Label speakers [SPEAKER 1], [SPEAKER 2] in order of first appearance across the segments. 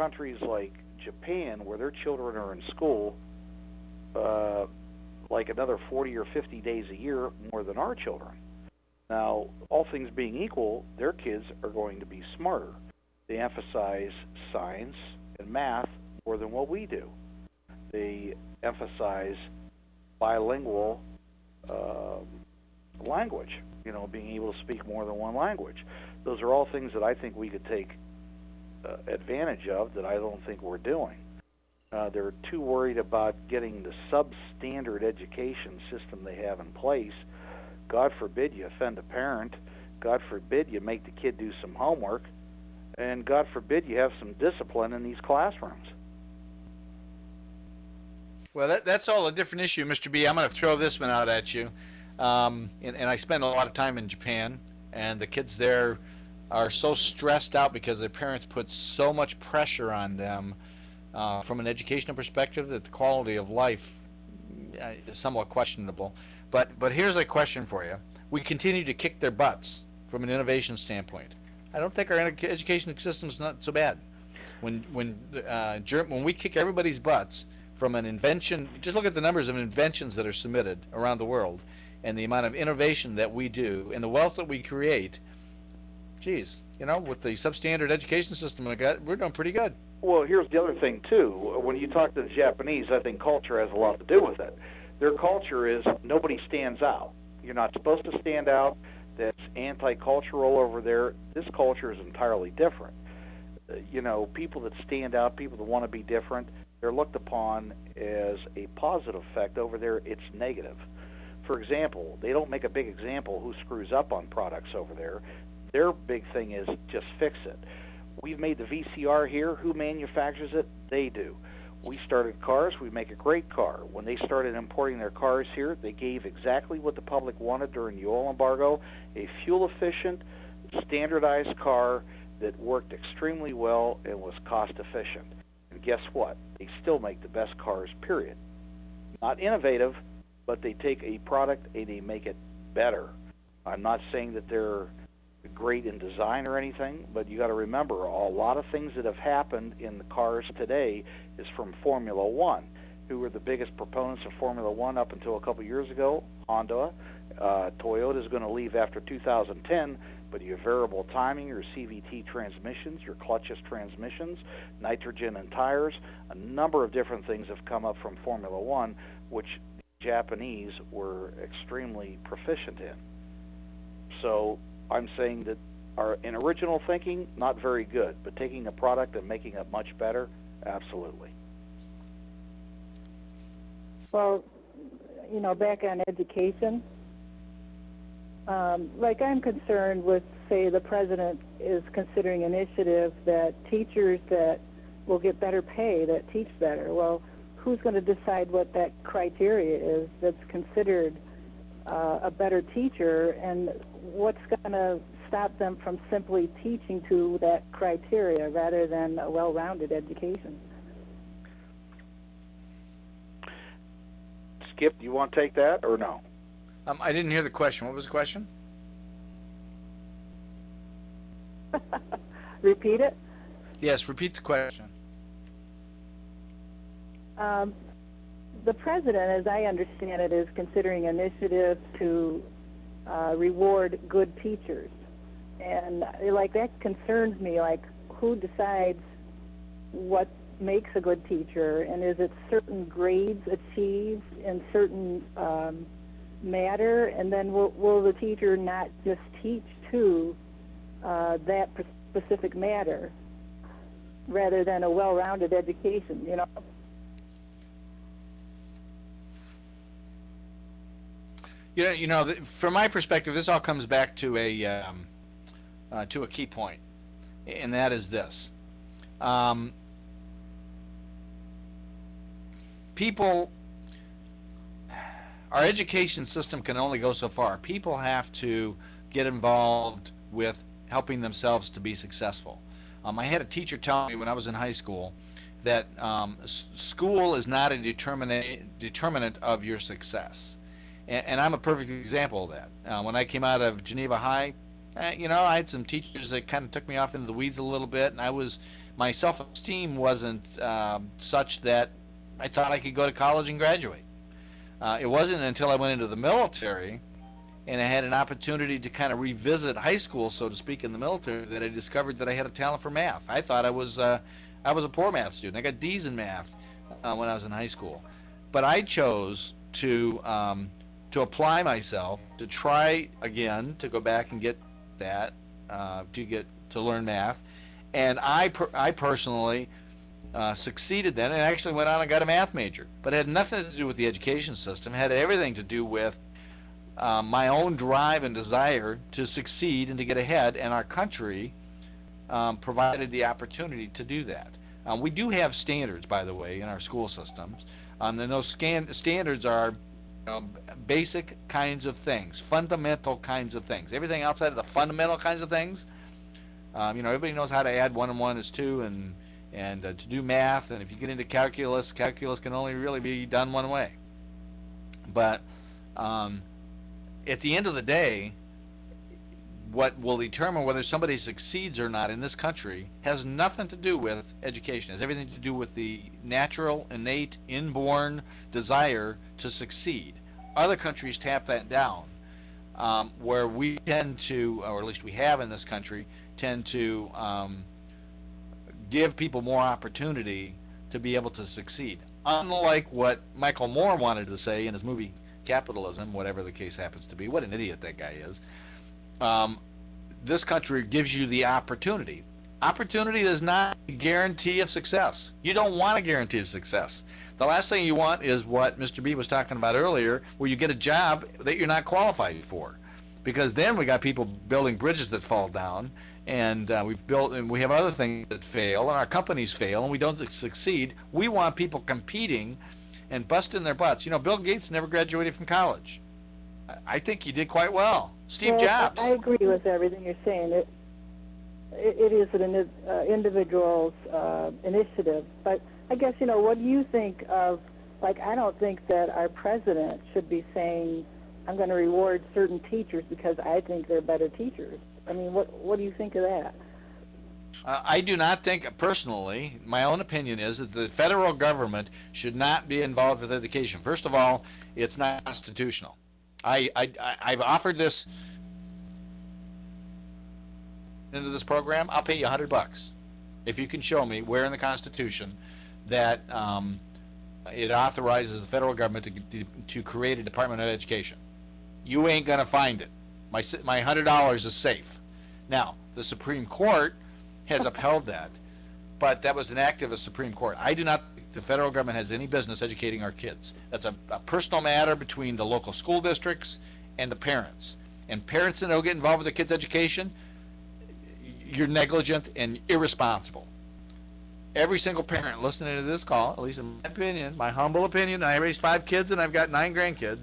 [SPEAKER 1] countries like Japan, where their children are in school, uh, like another 40 or 50 days a year more than our children. Now, all things being equal, their kids are going to be smarter. They emphasize science and math more than what we do. They emphasize bilingual uh, language, you know, being able to speak more than one language. Those are all things that I think we could take advantage of that I don't think we're doing. Uh, they're too worried about getting the substandard education system they have in place. God forbid you offend a parent. God forbid you make the kid do some homework. And God forbid you have some discipline in these classrooms.
[SPEAKER 2] Well, that, that's all a different issue, Mr. B. I'm going to throw this one out at you. Um, and, and I spend a lot of time in Japan, and the kids there are so stressed out because their parents put so much pressure on them uh, from an educational perspective that the quality of life uh, is somewhat questionable. But but here's a question for you: We continue to kick their butts from an innovation standpoint. I don't think our education system is not so bad. When when uh, when we kick everybody's butts from an invention, just look at the numbers of inventions that are submitted around the world, and the amount of innovation that we do, and the wealth that we create geez, you know, with the substandard education system we got, we're doing pretty good.
[SPEAKER 1] Well, here's the other thing too. When you talk to the Japanese, I think culture has a lot to do with it. Their culture is nobody stands out. You're not supposed to stand out. That's anti-cultural over there. This culture is entirely different. Uh, you know, people that stand out, people that want to be different, they're looked upon as a positive effect. Over there, it's negative. For example, they don't make a big example who screws up on products over there. Their big thing is just fix it. We've made the VCR here. Who manufactures it? They do. We started cars. We make a great car. When they started importing their cars here, they gave exactly what the public wanted during the oil embargo a fuel efficient, standardized car that worked extremely well and was cost efficient. And guess what? They still make the best cars, period. Not innovative, but they take a product and they make it better. I'm not saying that they're great in design or anything, but you got to remember a lot of things that have happened in the cars today is from Formula One. Who were the biggest proponents of Formula One up until a couple years ago? Honda. Uh, Toyota is going to leave after 2010, but your variable timing, your CVT transmissions, your clutchless transmissions, nitrogen and tires, a number of different things have come up from Formula One, which Japanese were extremely proficient in. So I'm saying that our in original thinking, not very good, but taking a product and making it much better, absolutely.
[SPEAKER 3] Well, you know, back on education, um, like I'm concerned with, say, the president is considering initiative that teachers that will get better pay, that teach better. Well, who's going to decide what that criteria is that's considered uh, a better teacher, and what's going to stop them from simply teaching to that criteria rather than a well-rounded education?
[SPEAKER 1] Skip, do you want to take that or no?
[SPEAKER 2] Um, I didn't hear the question. What was the question?
[SPEAKER 3] repeat it?
[SPEAKER 2] Yes, repeat the question.
[SPEAKER 3] Um, the president, as I understand it, is considering initiatives to uh, reward good teachers, and like that concerns me. Like, who decides what makes a good teacher, and is it certain grades achieved in certain um, matter, and then will, will the teacher not just teach to uh, that specific matter rather than a well-rounded education? You know.
[SPEAKER 2] You know, you know, from my perspective, this all comes back to a um, uh, to a key point, and that is this: um, people, our education system can only go so far. People have to get involved with helping themselves to be successful. Um, I had a teacher tell me when I was in high school that um, school is not a determinant of your success and, and I'm a perfect example of that. Uh, when I came out of Geneva High, uh, you know, I had some teachers that kind of took me off into the weeds a little bit, and I was my self-esteem wasn't um, such that I thought I could go to college and graduate. Uh, it wasn't until I went into the military and I had an opportunity to kind of revisit high school, so to speak, in the military that I discovered that I had a talent for math. I thought I was uh, I was a poor math student. I got D's in math uh, when I was in high school, but I chose to um, to apply myself to try again to go back and get that uh, to get to learn math, and I per- I personally uh, succeeded then and actually went on and got a math major, but it had nothing to do with the education system. It had everything to do with uh, my own drive and desire to succeed and to get ahead, and our country um, provided the opportunity to do that. Um, we do have standards, by the way, in our school systems, um, and those scan- standards are um, basic kinds of things, fundamental kinds of things. Everything outside of the fundamental kinds of things, um, you know, everybody knows how to add one and one is two, and and uh, to do math. And if you get into calculus, calculus can only really be done one way. But um, at the end of the day, what will determine whether somebody succeeds or not in this country has nothing to do with education. It has everything to do with the natural, innate, inborn desire to succeed. Other countries tap that down, um, where we tend to, or at least we have in this country, tend to um, give people more opportunity to be able to succeed. Unlike what Michael Moore wanted to say in his movie Capitalism, whatever the case happens to be, what an idiot that guy is. Um, this country gives you the opportunity. Opportunity is not guarantee of success. You don't want a guarantee of success. The last thing you want is what Mr. B was talking about earlier, where you get a job that you're not qualified for. Because then we got people building bridges that fall down, and uh, we've built and we have other things that fail and our companies fail and we don't succeed we want people competing and busting their butts you know bill gates never graduated from college i think he did quite well steve
[SPEAKER 3] well,
[SPEAKER 2] jobs
[SPEAKER 3] i agree with everything you're saying it it, it is an uh, individual's uh, initiative but i guess you know what do you think of like i don't think that our president should be saying i'm going to reward certain teachers because i think they're better teachers I mean, what what do you think of that?
[SPEAKER 2] Uh, I do not think, personally, my own opinion is that the federal government should not be involved with education. First of all, it's not constitutional. I, I I've offered this into this program. I'll pay you a hundred bucks if you can show me where in the Constitution that um, it authorizes the federal government to, to create a Department of Education. You ain't gonna find it. My my hundred dollars is safe. Now, the Supreme Court has upheld that, but that was an act of a Supreme Court. I do not the federal government has any business educating our kids. That's a, a personal matter between the local school districts and the parents. And parents that don't get involved with their kids' education, you're negligent and irresponsible. Every single parent listening to this call, at least in my opinion, my humble opinion, I raised five kids and I've got nine grandkids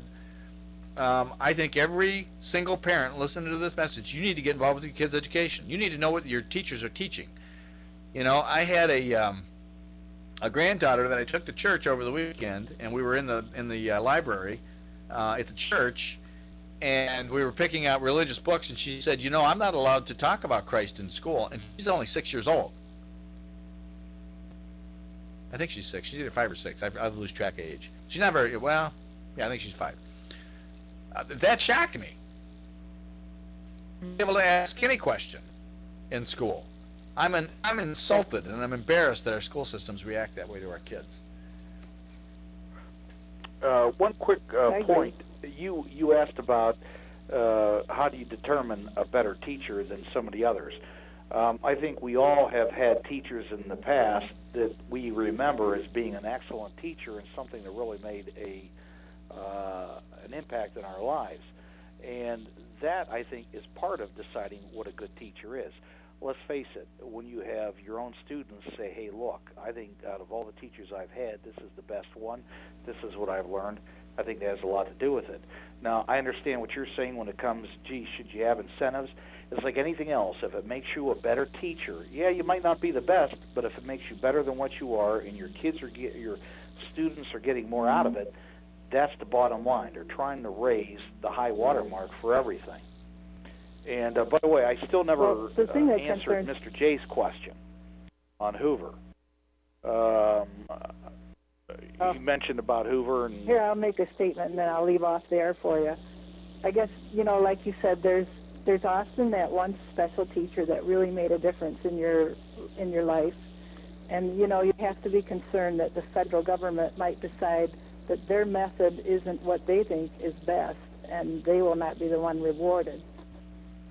[SPEAKER 2] um, I think every single parent listening to this message, you need to get involved with your kids' education. You need to know what your teachers are teaching. You know, I had a um, a granddaughter that I took to church over the weekend, and we were in the in the uh, library uh, at the church, and we were picking out religious books, and she said, "You know, I'm not allowed to talk about Christ in school," and she's only six years old. I think she's six. She's either five or six. I, I lose track of age. She's not very well. Yeah, I think she's five. Uh, that shocked me. Be able to ask any question in school. I'm an, I'm insulted and I'm embarrassed that our school systems react that way to our kids.
[SPEAKER 1] Uh, one quick uh, point. You you asked about uh, how do you determine a better teacher than some of the others. Um, I think we all have had teachers in the past that we remember as being an excellent teacher and something that really made a uh, an impact in our lives. And that, I think, is part of deciding what a good teacher is. Let's face it, when you have your own students say, hey, look, I think out of all the teachers I've had, this is the best one, this is what I've learned, I think that has a lot to do with it. Now, I understand what you're saying when it comes, gee, should you have incentives? It's like anything else. If it makes you a better teacher, yeah, you might not be the best, but if it makes you better than what you are, and your kids are get, your students are getting more out of it, that's the bottom line. They're trying to raise the high water mark for everything. And uh, by the way, I still never
[SPEAKER 3] well,
[SPEAKER 1] uh,
[SPEAKER 3] that
[SPEAKER 1] answered. Mr. J's question. on Hoover. Um,
[SPEAKER 3] Oh.
[SPEAKER 1] you mentioned about Hoover and
[SPEAKER 3] Here, I'll make a statement and then I'll leave off there for you. I guess you know, like you said, there's there's often that one special teacher that really made a difference in your in your life, and you know you have to be concerned that the federal government might decide that their method isn't what they think is best, and they will not be the one rewarded.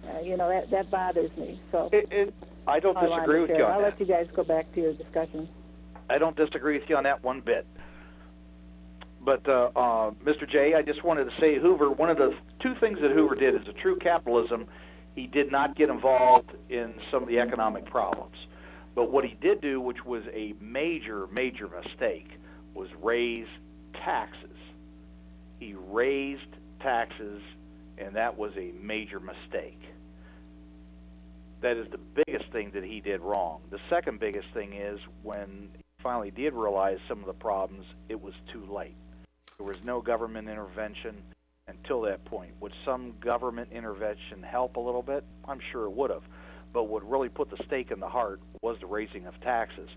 [SPEAKER 3] Uh, you know that that bothers me. So
[SPEAKER 1] it, it, I don't
[SPEAKER 3] I
[SPEAKER 1] disagree with you on
[SPEAKER 3] I'll
[SPEAKER 1] that.
[SPEAKER 3] let you guys go back to your discussion.
[SPEAKER 1] I don't disagree with you on that one bit. But uh, uh, Mr. J, I just wanted to say Hoover. One of the two things that Hoover did is a true capitalism, he did not get involved in some of the economic problems. But what he did do, which was a major, major mistake, was raise taxes. He raised taxes, and that was a major mistake. That is the biggest thing that he did wrong. The second biggest thing is when he finally did realize some of the problems, it was too late. There was no government intervention until that point. Would some government intervention help a little bit? I'm sure it would have. But what really put the stake in the heart was the raising of taxes.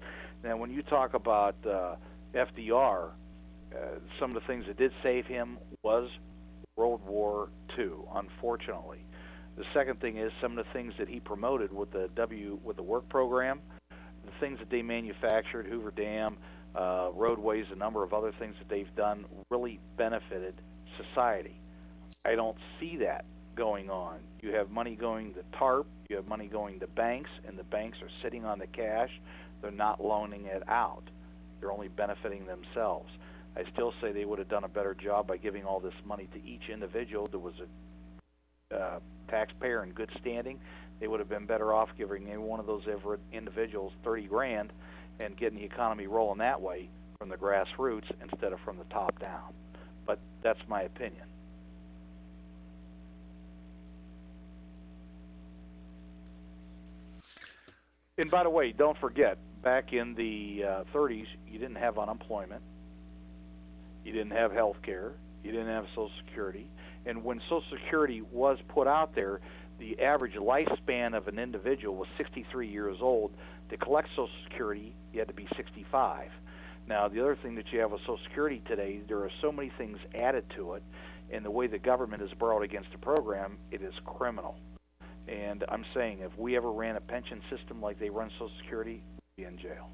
[SPEAKER 1] Now, when you talk about uh, FDR, uh, some of the things that did save him was World War II, unfortunately. The second thing is some of the things that he promoted with the W with the work program, the things that they manufactured, Hoover Dam, uh, roadways, a number of other things that they've done really benefited society. I don't see that going on. You have money going to TARP, you have money going to banks, and the banks are sitting on the cash. They're not loaning it out. They're only benefiting themselves. I still say they would have done a better job by giving all this money to each individual that was a uh, taxpayer in good standing. They would have been better off giving any one of those individuals 30 grand and getting the economy rolling that way from the grassroots instead of from the top down. But that's my opinion. And by the way, don't forget, back in the uh, 30s, you didn't have unemployment, you didn't have health care, you didn't have Social Security, and when Social Security was put out there, the average lifespan of an individual was 63 years old. To collect Social Security, you had to be 65. Now, the other thing that you have with Social Security today, there are so many things added to it, and the way the government is brought against the program, it is criminal. And I'm saying if we ever ran a pension system like they run Social Security, we'd be in jail.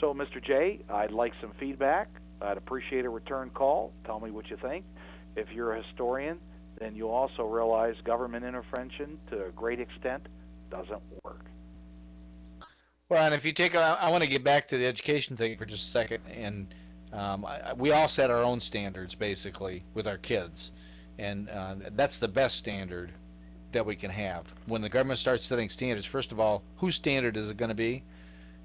[SPEAKER 1] So, Mr. J, I'd like some feedback. I'd appreciate a return call. Tell me what you think. If you're a historian, then you also realize government intervention to a great extent doesn't work.
[SPEAKER 2] Well, and if you take, I, I want to get back to the education thing for just a second, and um, I, we all set our own standards basically with our kids, and uh, that's the best standard that we can have. When the government starts setting standards, first of all, whose standard is it going to be?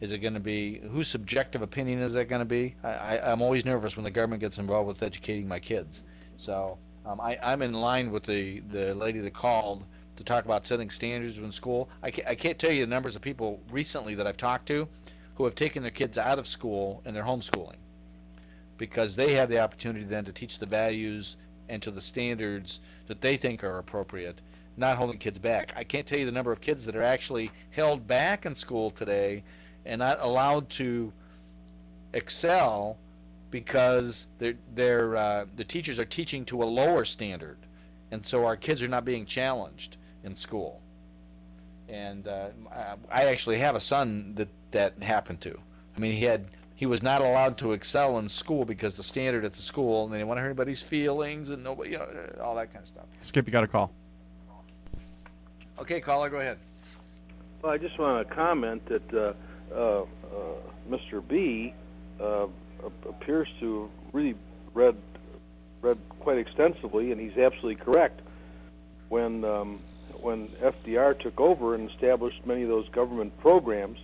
[SPEAKER 2] Is it going to be whose subjective opinion is that going to be? I, I, I'm always nervous when the government gets involved with educating my kids. So um, I, I'm in line with the the lady that called to talk about setting standards in school. I can't, I can't tell you the numbers of people recently that I've talked to who have taken their kids out of school and they're homeschooling because they have the opportunity then to teach the values and to the standards that they think are appropriate, not holding kids back. I can't tell you the number of kids that are actually held back in school today and not allowed to excel because they're, they're, uh, the teachers are teaching to a lower standard, and so our kids are not being challenged in school. And uh, I actually have a son that that happened to. I mean, he had he was not allowed to excel in school because the standard at the school, and they didn't want to hurt anybody's feelings and nobody, you know, all that kind of stuff.
[SPEAKER 4] Skip, you got a call.
[SPEAKER 2] Okay, caller, go ahead.
[SPEAKER 5] Well, I just want to comment that uh, uh, uh, Mr. B uh, appears to really read read quite extensively, and he's absolutely correct. When um, when FDR took over and established many of those government programs,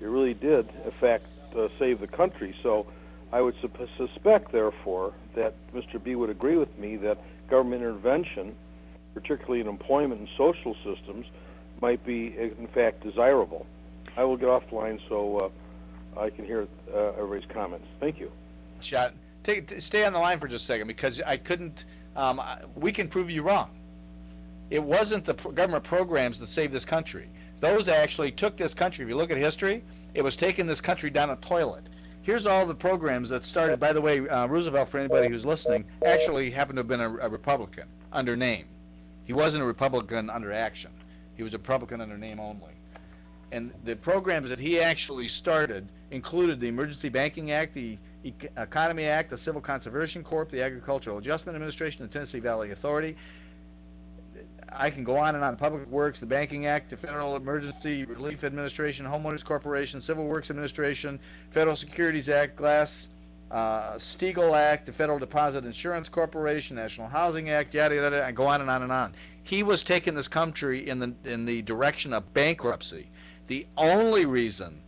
[SPEAKER 5] it really did, in fact, uh, save the country. So, I would sup- suspect, therefore, that Mr. B would agree with me that government intervention, particularly in employment and social systems, might be, in fact, desirable. I will get off the line so uh, I can hear uh, everybody's comments. Thank you.
[SPEAKER 2] Shot. Take, stay on the line for just a second because I couldn't. Um, we can prove you wrong. It wasn't the pro- government programs that saved this country. Those actually took this country. If you look at history, it was taking this country down a toilet. Here's all the programs that started. By the way, uh, Roosevelt, for anybody who's listening, actually happened to have been a, a Republican under name. He wasn't a Republican under action. He was a Republican under name only. And the programs that he actually started included the Emergency Banking Act, the Economy Act, the Civil Conservation Corp, the Agricultural Adjustment Administration, the Tennessee Valley Authority. I can go on and on. Public Works, the Banking Act, the Federal Emergency Relief Administration, Homeowners Corporation, Civil Works Administration, Federal Securities Act, Glass uh, Steagall Act, the Federal Deposit Insurance Corporation, National Housing Act, yada yada, and go on and on and on. He was taking this country in the in the direction of bankruptcy. The only reason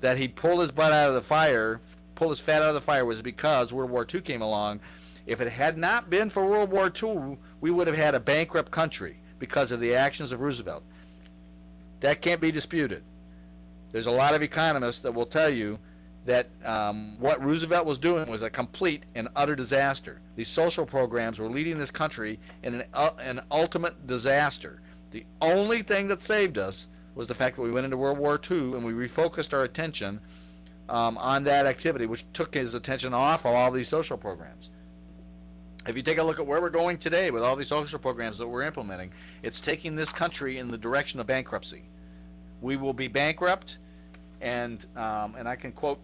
[SPEAKER 2] that he pulled his butt out of the fire, pulled his fat out of the fire, was because World War II came along. If it had not been for World War II, we would have had a bankrupt country because of the actions of Roosevelt. That can't be disputed. There's a lot of economists that will tell you that um, what Roosevelt was doing was a complete and utter disaster. These social programs were leading this country in an, uh, an ultimate disaster. The only thing that saved us was the fact that we went into World War II and we refocused our attention um, on that activity, which took his attention off of all these social programs. If you take a look at where we're going today with all these social programs that we're implementing, it's taking this country in the direction of bankruptcy. We will be bankrupt, and um, and I can quote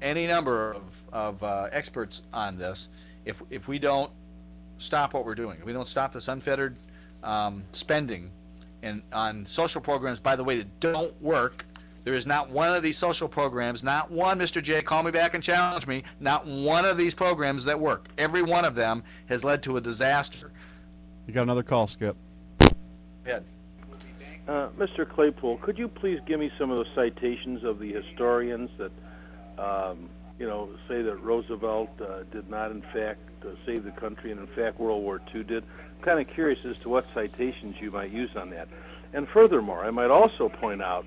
[SPEAKER 2] any number of, of uh, experts on this. If if we don't stop what we're doing, if we don't stop this unfettered um, spending and on social programs, by the way, that don't work. There is not one of these social programs, not one, Mr. J, call me back and challenge me, not one of these programs that work. Every one of them has led to a disaster.
[SPEAKER 4] You got another call, Skip.
[SPEAKER 2] Ahead.
[SPEAKER 5] Uh, Mr. Claypool, could you please give me some of the citations of the historians that, um, you know, say that Roosevelt uh, did not, in fact, uh, save the country, and in fact, World War II did? Kind of curious as to what citations you might use on that. And furthermore, I might also point out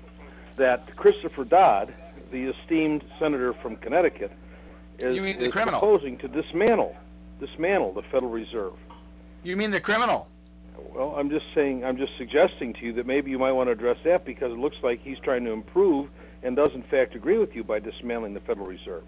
[SPEAKER 5] that Christopher Dodd, the esteemed senator from Connecticut, is, is proposing to dismantle dismantle the Federal Reserve.
[SPEAKER 2] You mean the criminal?
[SPEAKER 5] Well, I'm just saying, I'm just suggesting to you that maybe you might want to address that because it looks like he's trying to improve and does in fact agree with you by dismantling the Federal Reserve.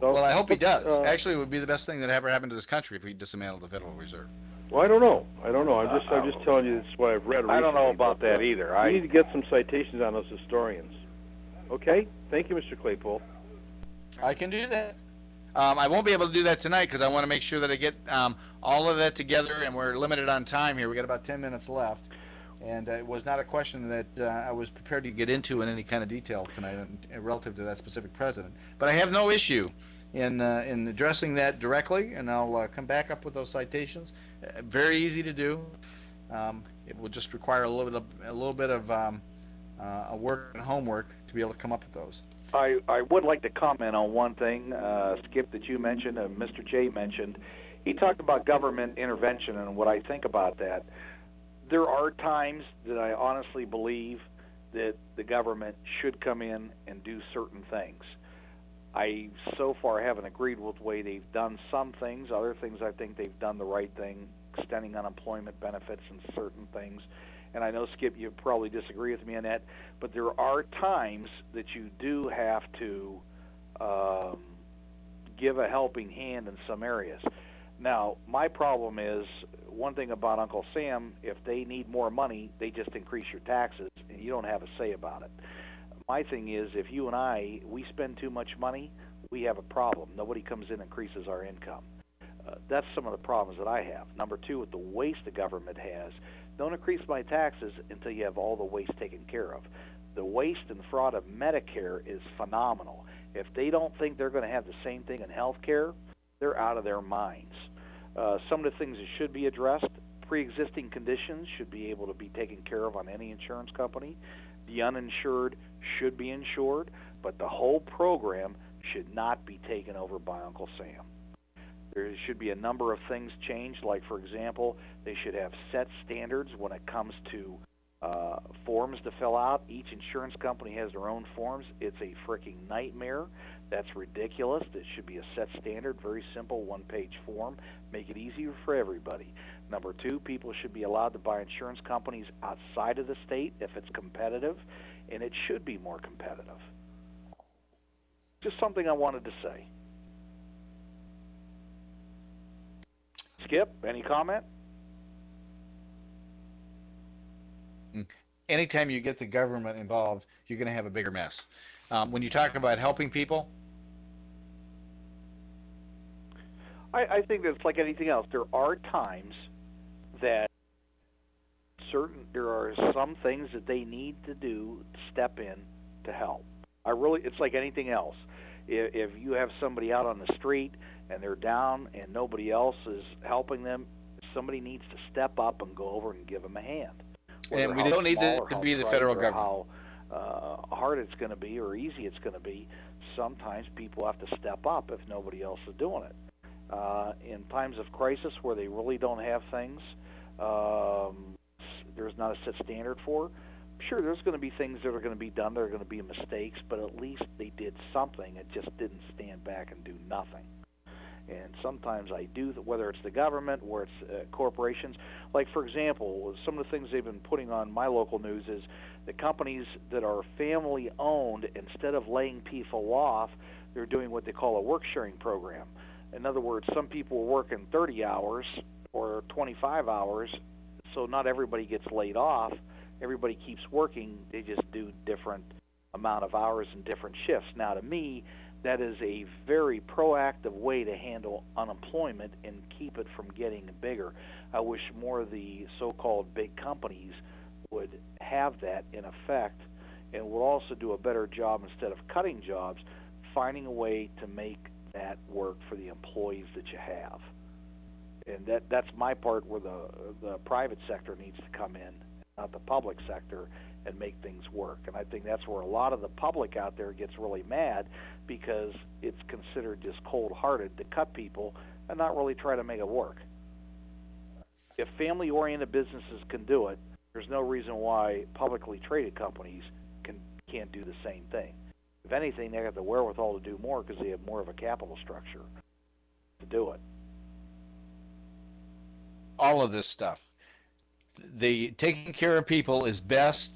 [SPEAKER 2] So, well, I hope he does. Uh, Actually, it would be the best thing that ever happened to this country if he dismantled the Federal Reserve.
[SPEAKER 5] Well, I don't know. I don't know. I'm just I'm just telling you this is what I've read. Recently,
[SPEAKER 1] I don't know about that either.
[SPEAKER 5] I need to get some citations on those historians. Okay. Thank you, Mr. Claypool.
[SPEAKER 2] I can do that. Um, I won't be able to do that tonight because I want to make sure that I get um, all of that together, and we're limited on time here. We got about 10 minutes left, and it was not a question that uh, I was prepared to get into in any kind of detail tonight relative to that specific president. But I have no issue in uh, in addressing that directly, and I'll uh, come back up with those citations. Uh, very easy to do. Um, it will just require a little bit of a little bit of um, uh, work and homework to be able to come up with those.
[SPEAKER 1] I, I would like to comment on one thing, uh, Skip, that you mentioned, and Mr. J mentioned. He talked about government intervention and what I think about that. There are times that I honestly believe that the government should come in and do certain things. I so far haven't agreed with the way they've done some things. Other things, I think they've done the right thing, extending unemployment benefits and certain things. And I know Skip, you probably disagree with me on that, but there are times that you do have to um, give a helping hand in some areas. Now, my problem is one thing about Uncle Sam: if they need more money, they just increase your taxes, and you don't have a say about it my thing is if you and I we spend too much money, we have a problem. Nobody comes in and increases our income. Uh, that's some of the problems that I have. Number two, with the waste the government has, don't increase my taxes until you have all the waste taken care of. The waste and fraud of Medicare is phenomenal. If they don't think they're going to have the same thing in health care, they're out of their minds. Uh, some of the things that should be addressed pre-existing conditions should be able to be taken care of on any insurance company. The uninsured should be insured, but the whole program should not be taken over by Uncle Sam. There should be a number of things changed, like, for example, they should have set standards when it comes to uh, forms to fill out. Each insurance company has their own forms. It's a freaking nightmare. That's ridiculous. It should be a set standard, very simple, one page form. Make it easier for everybody. Number two, people should be allowed to buy insurance companies outside of the state if it's competitive, and it should be more competitive. Just something I wanted to say. Skip, any comment?
[SPEAKER 2] Anytime you get the government involved, you're going to have a bigger mess. Um, when you talk about helping people,
[SPEAKER 1] I, I think that it's like anything else. There are times that certain there are some things that they need to do to step in to help. I really, it's like anything else. If, if you have somebody out on the street and they're down and nobody else is helping them, somebody needs to step up and go over and give them a hand.
[SPEAKER 2] And we don't need
[SPEAKER 1] small
[SPEAKER 2] to, to be the federal government.
[SPEAKER 1] How uh, hard it's going to be or easy it's going to be. Sometimes people have to step up if nobody else is doing it. Uh, in times of crisis where they really don't have things, um, there's not a set standard for. Sure, there's going to be things that are going to be done. There are going to be mistakes, but at least they did something. It just didn't stand back and do nothing. And sometimes I do, whether it's the government or it's uh, corporations. Like for example, some of the things they've been putting on my local news is the companies that are family owned, instead of laying people off, they're doing what they call a work sharing program. In other words, some people are working 30 hours or 25 hours, so not everybody gets laid off. Everybody keeps working. They just do different amount of hours and different shifts. Now, to me, that is a very proactive way to handle unemployment and keep it from getting bigger. I wish more of the so-called big companies would have that in effect and would also do a better job instead of cutting jobs, finding a way to make that work for the employees that you have. And that that's my part where the the private sector needs to come in, not the public sector, and make things work. And I think that's where a lot of the public out there gets really mad because it's considered just cold-hearted to cut people and not really try to make it work. If family-oriented businesses can do it, there's no reason why publicly traded companies can can't do the same thing. If anything, they have the wherewithal to do more because they have more of a capital structure to do it.
[SPEAKER 2] all of this stuff. The taking care of people is best.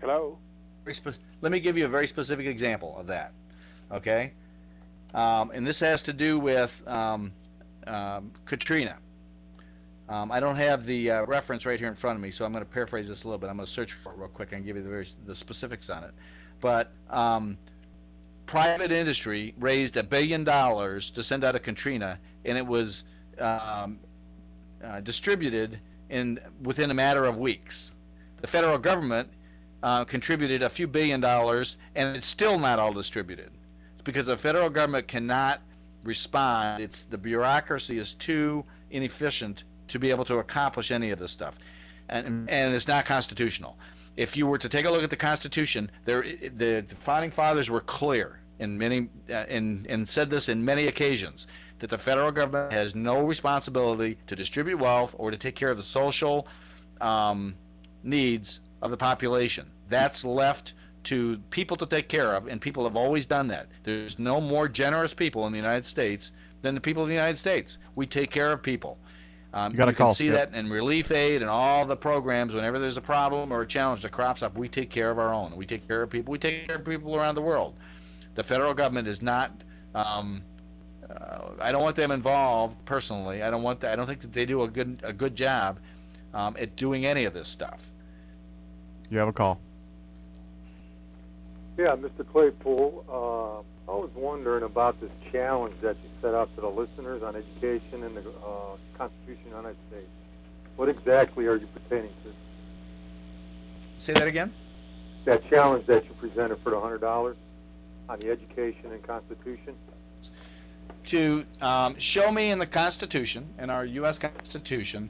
[SPEAKER 1] Hello.
[SPEAKER 2] Let me give you a very specific example of that. Okay, um, and this has to do with um, um, Katrina. Um, I don't have the uh, reference right here in front of me, so I'm going to paraphrase this a little bit. I'm going to search for it real quick and give you the very the specifics on it. But um, private industry raised a billion dollars to send out a Katrina, and it was um, uh, distributed in within a matter of weeks. The federal government uh, contributed a few billion dollars, and it's still not all distributed. It's because the federal government cannot respond. It's the bureaucracy is too inefficient to be able to accomplish any of this stuff, and and it's not constitutional. If you were to take a look at the Constitution, there the, the founding fathers were clear in many uh, and and said this in many occasions that the federal government has no responsibility to distribute wealth or to take care of the social um, needs of the population. That's left to people to take care of, and people have always done that. There's no more generous people in the United States than the people of the United States. We take care of people. Um,
[SPEAKER 4] You got
[SPEAKER 2] can
[SPEAKER 4] call,
[SPEAKER 2] see that in relief aid and all the programs. Whenever there's a problem or a challenge that crops up, we take care of our own. We take care of people. We take care of people around the world. The federal government is not. Um, uh, I don't want them involved personally. I don't want. That, I don't think that they do a good a good job um, at doing any of this stuff.
[SPEAKER 4] You have a call.
[SPEAKER 6] Yeah, Mr. Claypool, uh, I was wondering about this challenge that you set out to the listeners on education and the uh, Constitution of the United States. What exactly are you pertaining to?
[SPEAKER 2] Say that again.
[SPEAKER 6] That challenge that you presented for the hundred dollars on the education and Constitution.
[SPEAKER 2] To um, show me in the Constitution, in our U.S. Constitution,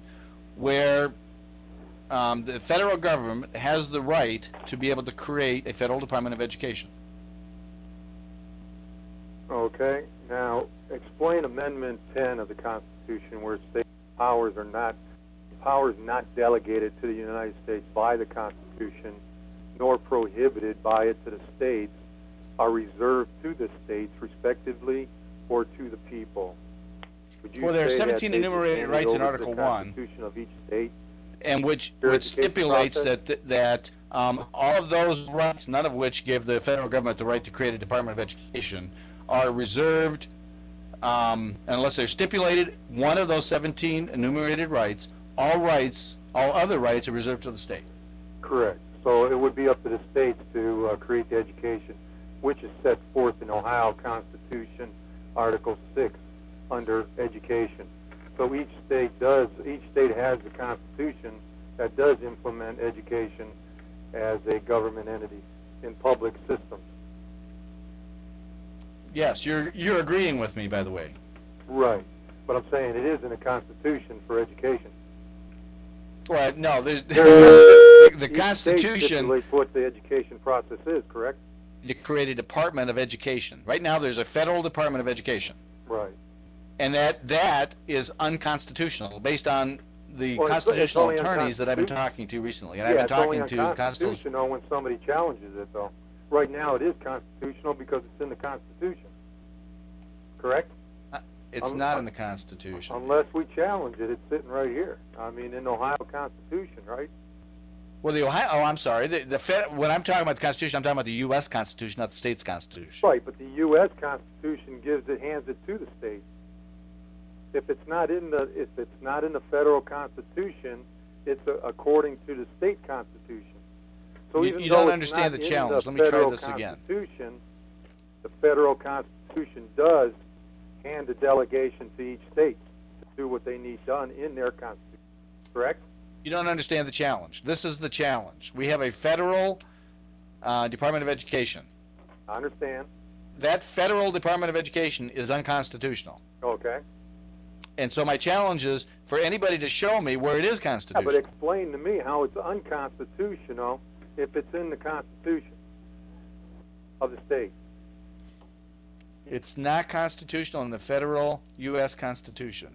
[SPEAKER 2] where um, the federal government has the right to be able to create a federal Department of Education.
[SPEAKER 6] Okay. Now, explain Amendment 10 of the Constitution, where state powers are not powers not delegated to the United States by the Constitution, nor prohibited by it to the states, are reserved to the states, respectively, or to the people. Would you
[SPEAKER 2] Well, there are 17 enumerated rights in Article 1.
[SPEAKER 6] Of each state?
[SPEAKER 2] and which which stipulates
[SPEAKER 6] process?
[SPEAKER 2] that that um, all of those rights, none of which give the federal government the right to create a Department of Education, are reserved um, unless they're stipulated. One of those 17 enumerated rights, all rights, all other rights are reserved to the state.
[SPEAKER 6] Correct. So it would be up to the states to uh, create the education, which is set forth in Ohio Constitution, Article 6, under education. So each state does, each state has a constitution that does implement education as a government entity in public systems.
[SPEAKER 2] Yes, you're you're agreeing with me, by the way.
[SPEAKER 6] Right. But I'm saying it is in the Constitution for education.
[SPEAKER 2] Well, no, there's,
[SPEAKER 6] There
[SPEAKER 2] the,
[SPEAKER 6] is-
[SPEAKER 2] the
[SPEAKER 6] each state
[SPEAKER 2] Constitution
[SPEAKER 6] stipulates what the education process is, correct?
[SPEAKER 2] To create a Department of Education. Right now, there's a federal Department of Education.
[SPEAKER 6] Right.
[SPEAKER 2] and that that is unconstitutional based on the
[SPEAKER 6] Well, it's- it's
[SPEAKER 2] constitutional attorneys that I've been talking to recently, and
[SPEAKER 6] yeah,
[SPEAKER 2] I've been talking to the constitutional.
[SPEAKER 6] when somebody challenges it, though. Right now, it is constitutional because it's in the Constitution. Correct?
[SPEAKER 2] Uh, it's
[SPEAKER 6] un-
[SPEAKER 2] not in the Constitution.
[SPEAKER 6] Unless we challenge it, it's sitting right here. I mean, in the Ohio Constitution, right?
[SPEAKER 2] Well, the Ohio. Oh, I'm sorry. The, the Fed, when I'm talking about the Constitution, I'm talking about the U.S. Constitution, not the state's Constitution.
[SPEAKER 6] Right, but the U.S. Constitution gives it, hands it to the state. If it's not in the, if it's not in the federal Constitution, it's uh according to the state Constitution. So
[SPEAKER 2] You-
[SPEAKER 6] even
[SPEAKER 2] you
[SPEAKER 6] though
[SPEAKER 2] don't understand the challenge.
[SPEAKER 6] the
[SPEAKER 2] Let me try this again.
[SPEAKER 6] Constitution, the federal Constitution does hand a delegation to each state to do what they need done in their Constitution. Correct?
[SPEAKER 2] You don't understand the challenge. This is the challenge. We have a federal uh, Department of Education.
[SPEAKER 6] I understand.
[SPEAKER 2] That federal Department of Education is unconstitutional.
[SPEAKER 6] Okay.
[SPEAKER 2] And so my challenge is for anybody to show me where it is constitutional.
[SPEAKER 6] Yeah, but explain to me how it's unconstitutional if it's in the Constitution of the state.
[SPEAKER 2] It's not constitutional in the federal U.S. Constitution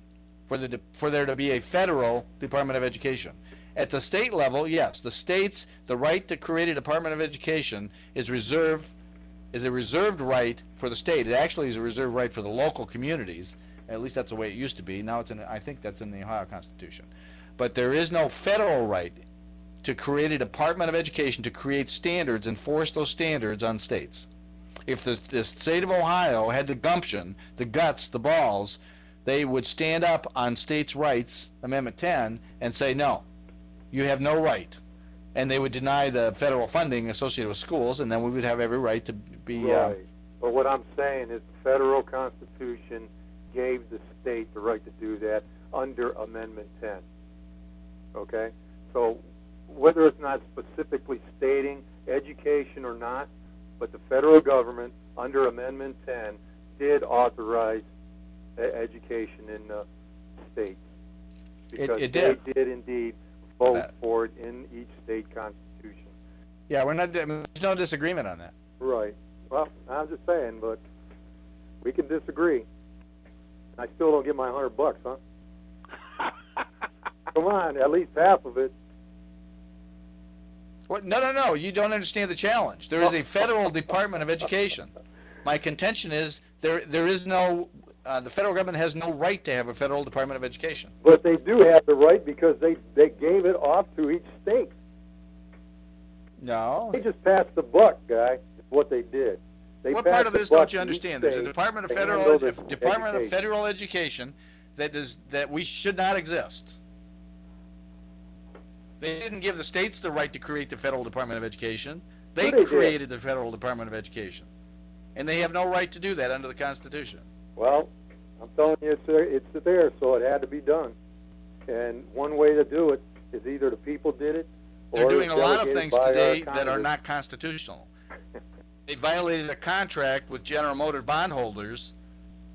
[SPEAKER 2] for the for there to be a federal Department of Education. At the state level, yes, the states the right to create a Department of Education is reserved is a reserved right for the state. It actually is a reserved right for the local communities. At least that's the way it used to be. Now it's in I think that's in the Ohio Constitution. But there is no federal right to create a Department of Education to create standards and force those standards on states if the, the state of Ohio had the gumption, the guts, the balls, they would stand up on states' rights, Amendment 10, and say, no, you have no right. And they would deny the federal funding associated with schools, and then we would have every right to be. Uh,
[SPEAKER 6] Right. But what I'm saying is the federal Constitution gave the state the right to do that under Amendment 10. Okay? So whether it's not specifically stating education or not, but the federal government under Amendment 10 did authorize education in the states. Because
[SPEAKER 2] it did.
[SPEAKER 6] they did indeed vote
[SPEAKER 2] That-
[SPEAKER 6] for it in each state constitution.
[SPEAKER 2] yeah, we're not. There's no disagreement on that.
[SPEAKER 6] Right. Well, I'm just saying, but we can disagree. I still don't get my hundred bucks, huh? Come on, at least half of it.
[SPEAKER 2] What? No, no, no. You don't understand the challenge. There is a federal Department of Education. My contention is there there is no. Uh, the federal government has no right to have a federal Department of Education.
[SPEAKER 6] But they do have the right because they they gave it off to each state.
[SPEAKER 2] No.
[SPEAKER 6] They just passed the buck, guy. Is what they did. They
[SPEAKER 2] what part of this don't you understand? There's a. Department of Federal
[SPEAKER 6] handled
[SPEAKER 2] a
[SPEAKER 6] it
[SPEAKER 2] Department of
[SPEAKER 6] education.
[SPEAKER 2] Federal Education that does that we should not exist. They didn't give the states the right to create the Federal Department of Education. They,
[SPEAKER 6] they did.
[SPEAKER 2] created the Federal Department of Education, and they have no right to do that under the Constitution.
[SPEAKER 6] Well, I'm telling you, it's there, it's there, so it had to be done. And one way to do it is either the people did it, or
[SPEAKER 2] They're doing a lot of things today that are not constitutional. They violated a contract with General Motor bondholders,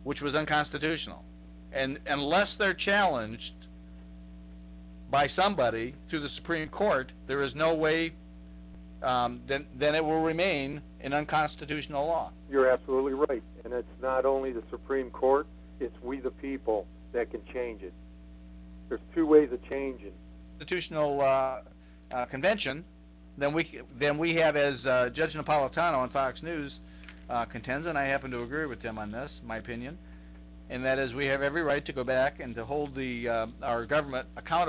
[SPEAKER 2] which was unconstitutional. And unless they're challenged by somebody through the Supreme Court, there is no way. Um, then, then it will remain an unconstitutional law.
[SPEAKER 6] You're absolutely right. And it's not only the Supreme Court, it's we the people that can change it. There's two ways of changing
[SPEAKER 2] constitutional uh, uh, convention, then we then we have, as uh, Judge Napolitano on Fox News uh, contends, and I happen to agree with him on this, my opinion, and that is we have every right to go back and to hold the uh, our government accountable.